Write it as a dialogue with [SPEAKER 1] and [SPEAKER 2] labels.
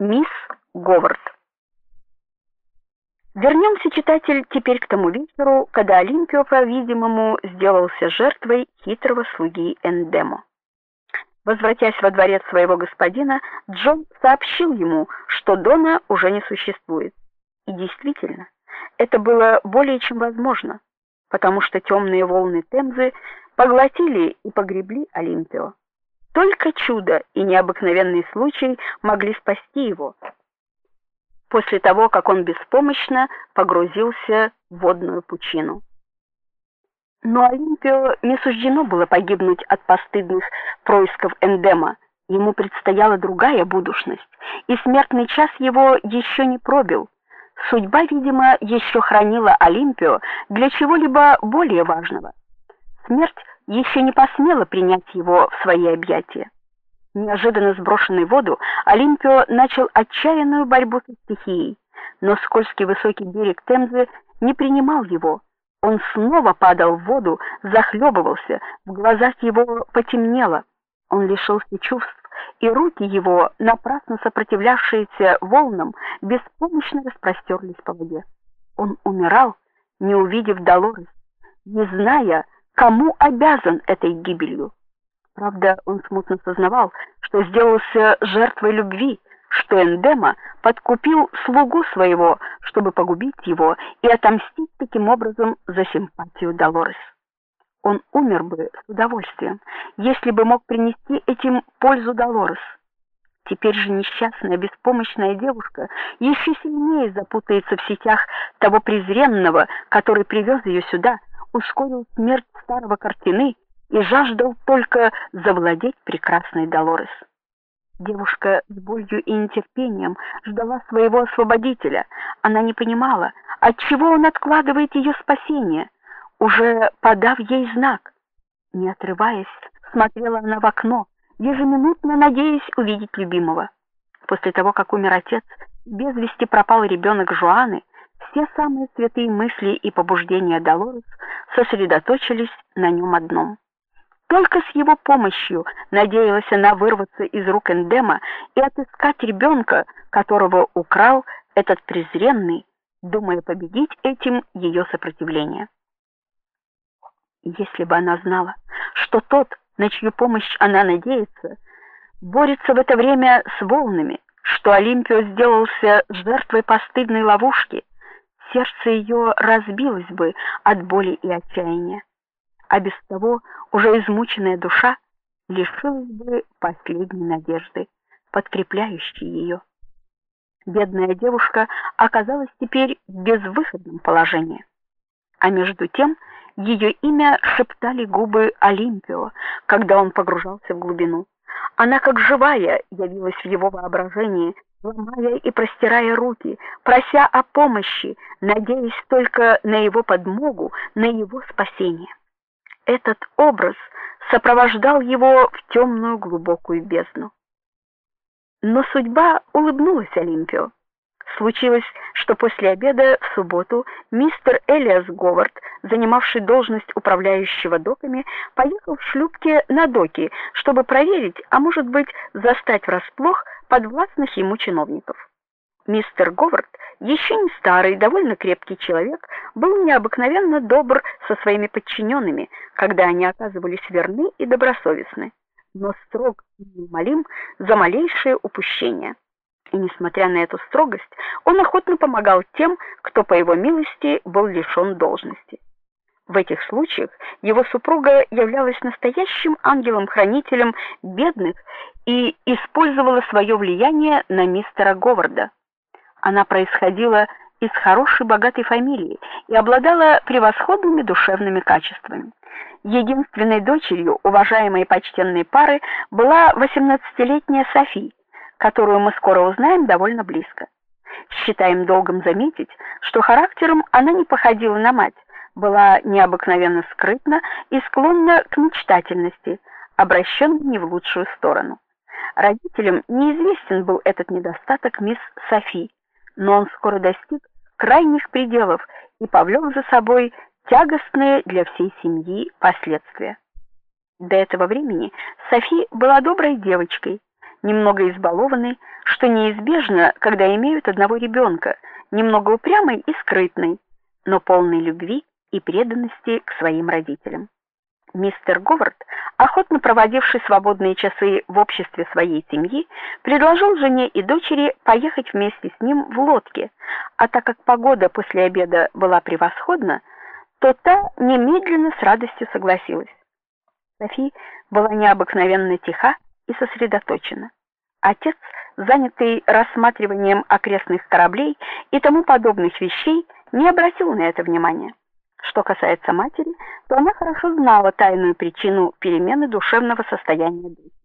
[SPEAKER 1] Мисс Говард. Вернемся, читатель, теперь к тому вечеру, когда Олимпио, по-видимому, сделался жертвой хитрого слуги Эндемо. Возвратясь во дворец своего господина, Джон сообщил ему, что Дона уже не существует. И действительно, это было более чем возможно, потому что темные волны Темзы поглотили и погребли Олимпио. Только чудо и необыкновенный случай могли спасти его. После того, как он беспомощно погрузился в водную пучину. Но Олимпио не суждено было погибнуть от постыдных происков Эндема. Ему предстояла другая будущность, и смертный час его еще не пробил. Судьба, видимо, еще хранила Олимпио для чего-либо более важного. Смерть еще не посмела принять его в свои объятия. Неожиданно сброшенный в воду, Олимпио начал отчаянную борьбу со стихией, но скользкий высокий берег Темзы не принимал его. Он снова падал в воду, захлебывался, в глазах его потемнело. Он лишился чувств, и руки его, напрасно сопротивлявшиеся волнам, беспомощно распростерлись по воде. Он умирал, не увидев Долорес, не зная, кому обязан этой гибелью. Правда, он смутно сознавал, что сделался жертвой любви, что Эндема подкупил слугу своего, чтобы погубить его и отомстить таким образом за симпатию Долорес. Он умер бы с удовольствием, если бы мог принести этим пользу Долорес. Теперь же несчастная, беспомощная девушка еще сильнее запутается в сетях того презренного, который привез ее сюда ускорил смерть старого картины и жаждал только завладеть прекрасной Долорес. Девушка с болью и нетерпением ждала своего освободителя. Она не понимала, от чего он откладывает ее спасение, уже подав ей знак. Не отрываясь, смотрела она в окно, ежеминутно надеясь увидеть любимого. После того, как умер отец, без вести пропал ребенок Жуаны, все самые святые мысли и побуждения Долорес сосредоточились на нем одном. Только с его помощью надеялась она вырваться из рук Эндема и отыскать ребенка, которого украл этот презренный, думая победить этим ее сопротивление. Если бы она знала, что тот, на чью помощь она надеется, борется в это время с волнами, что Олимпио сделался жертвой постыдной ловушки, сердце ее разбилось бы от боли и отчаяния, а без того уже измученная душа лишилась бы последней надежды, подкрепляющей ее. Бедная девушка оказалась теперь в безвыходном положении. А между тем ее имя шептали губы Олимпио, когда он погружался в глубину. Она как живая явилась в его воображении, ломая и простирая руки, прося о помощи, надеясь только на его подмогу, на его спасение. Этот образ сопровождал его в темную глубокую бездну. Но судьба улыбнулась Олимпио. Случилось, что после обеда в субботу мистер Элиас Говард, занимавший должность управляющего доками, поехал в шлюпке на доки, чтобы проверить, а может быть, застать врасплох подвластных ему чиновников. Мистер Говард, еще не старый, довольно крепкий человек, был необыкновенно добр со своими подчиненными, когда они оказывались верны и добросовестны, но строг и неумолим за малейшее упущение. И несмотря на эту строгость, он охотно помогал тем, кто по его милости был лишен должности. В этих случаях его супруга являлась настоящим ангелом-хранителем бедных и использовала свое влияние на мистера Говарда. Она происходила из хорошей богатой фамилии и обладала превосходными душевными качествами. Единственной дочерью уважаемой почтенной пары была 18-летняя Софи, которую мы скоро узнаем довольно близко. Считаем долгом заметить, что характером она не походила на мать, была необыкновенно скрытна и склонна к мечтательности, обращенной не в лучшую сторону. Родителям неизвестен был этот недостаток мисс Софи, но он скоро достиг крайних пределов и повлек за собой тягостные для всей семьи последствия. До этого времени Софи была доброй девочкой, немного избалованный, что неизбежно, когда имеют одного ребенка, немного упрямый и скрытный, но полный любви и преданности к своим родителям. Мистер Говард, охотно проводивший свободные часы в обществе своей семьи, предложил жене и дочери поехать вместе с ним в лодке, а так как погода после обеда была превосходна, то та немедленно с радостью согласилась. Софи была необыкновенно тиха и сосредоточена. Отец, занятый рассматриванием окрестных кораблей и тому подобных вещей, не обратил на это внимания. Что касается матери, то она хорошо знала тайную причину перемены душевного состояния дочери.